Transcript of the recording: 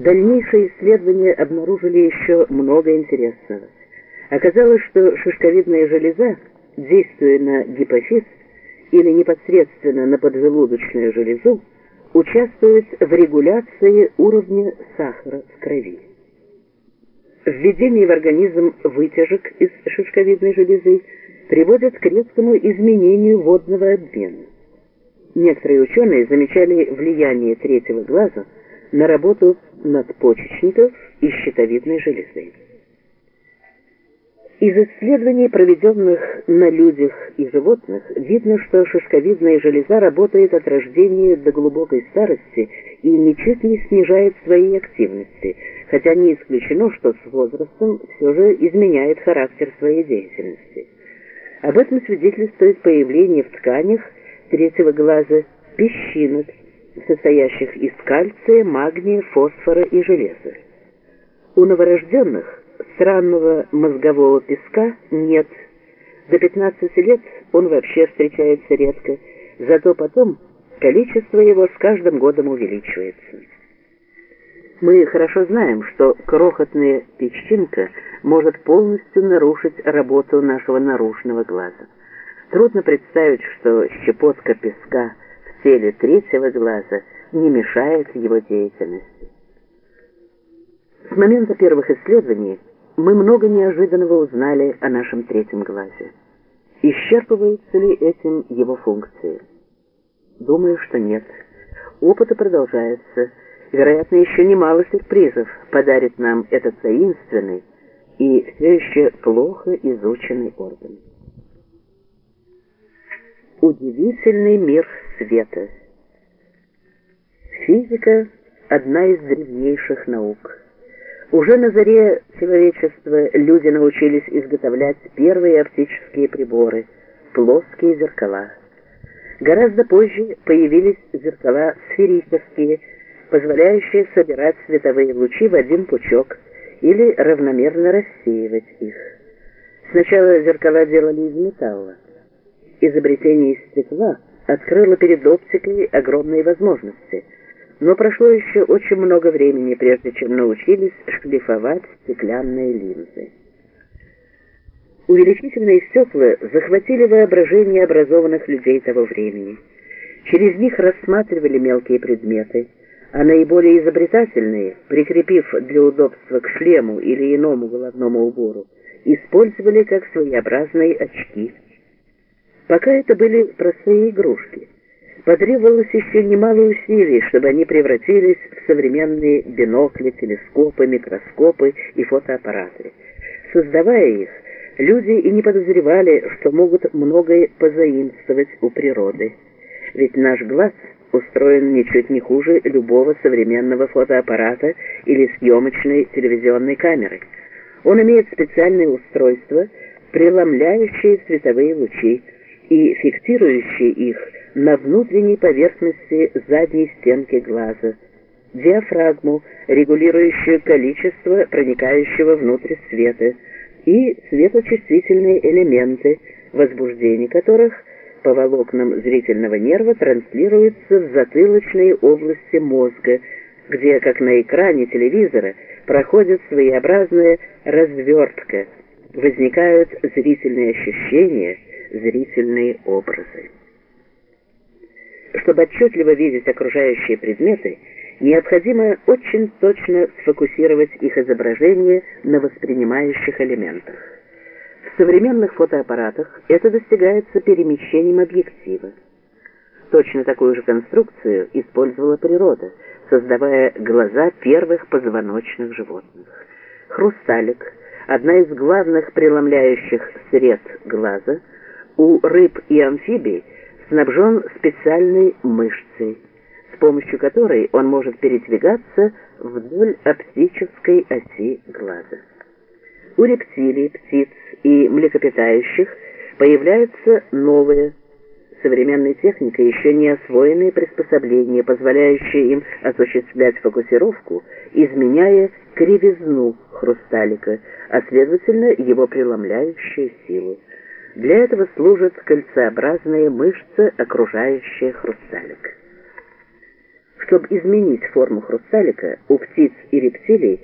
Дальнейшие исследования обнаружили еще много интересного. Оказалось, что шишковидная железа, действуя на гипофиз или непосредственно на поджелудочную железу, участвует в регуляции уровня сахара в крови. Введение в организм вытяжек из шишковидной железы приводит к резкому изменению водного обмена. Некоторые ученые замечали влияние третьего глаза на работу надпочечников и щитовидной железы. Из исследований, проведенных на людях и животных, видно, что шишковидная железа работает от рождения до глубокой старости и ничуть не снижает своей активности, хотя не исключено, что с возрастом все же изменяет характер своей деятельности. Об этом свидетельствует появление в тканях третьего глаза песчинок, состоящих из кальция, магния, фосфора и железа. У новорожденных странного мозгового песка нет. До 15 лет он вообще встречается редко, зато потом количество его с каждым годом увеличивается. Мы хорошо знаем, что крохотная песчинка может полностью нарушить работу нашего наружного глаза. Трудно представить, что щепотка песка теле третьего глаза не мешает его деятельности. С момента первых исследований мы много неожиданного узнали о нашем третьем глазе. Исчерпываются ли этим его функции? Думаю, что нет. Опыты продолжаются. Вероятно, еще немало сюрпризов подарит нам этот таинственный и все еще плохо изученный орган. Удивительный мир света. Физика – одна из древнейших наук. Уже на заре человечества люди научились изготовлять первые оптические приборы – плоские зеркала. Гораздо позже появились зеркала сферические, позволяющие собирать световые лучи в один пучок или равномерно рассеивать их. Сначала зеркала делали из металла изобретение стекла открыло перед оптикой огромные возможности, но прошло еще очень много времени, прежде чем научились шлифовать стеклянные линзы. Увеличительные стекла захватили воображение образованных людей того времени. Через них рассматривали мелкие предметы, а наиболее изобретательные, прикрепив для удобства к шлему или иному головному убору, использовали как своеобразные очки – Пока это были простые игрушки. Потребовалось еще немало усилий, чтобы они превратились в современные бинокли, телескопы, микроскопы и фотоаппараты. Создавая их, люди и не подозревали, что могут многое позаимствовать у природы. Ведь наш глаз устроен ничуть не хуже любого современного фотоаппарата или съемочной телевизионной камеры. Он имеет специальные устройства, преломляющие световые лучи, и фиксирующие их на внутренней поверхности задней стенки глаза, диафрагму, регулирующую количество проникающего внутрь света, и светочувствительные элементы, возбуждение которых по волокнам зрительного нерва транслируется в затылочные области мозга, где, как на экране телевизора, проходит своеобразная развертка, возникают зрительные ощущения – зрительные образы. Чтобы отчетливо видеть окружающие предметы, необходимо очень точно сфокусировать их изображение на воспринимающих элементах. В современных фотоаппаратах это достигается перемещением объектива. Точно такую же конструкцию использовала природа, создавая глаза первых позвоночных животных. Хрусталик, одна из главных преломляющих сред глаза – у рыб и амфибий снабжен специальной мышцей, с помощью которой он может передвигаться вдоль оптической оси глаза. У рептилий, птиц и млекопитающих появляются новые, современной техникой еще не освоенные приспособления, позволяющие им осуществлять фокусировку, изменяя кривизну хрусталика, а следовательно его преломляющую силу. Для этого служит кольцеобразная мышца, окружающая хрусталик. Чтобы изменить форму хрусталика, у птиц и рептилий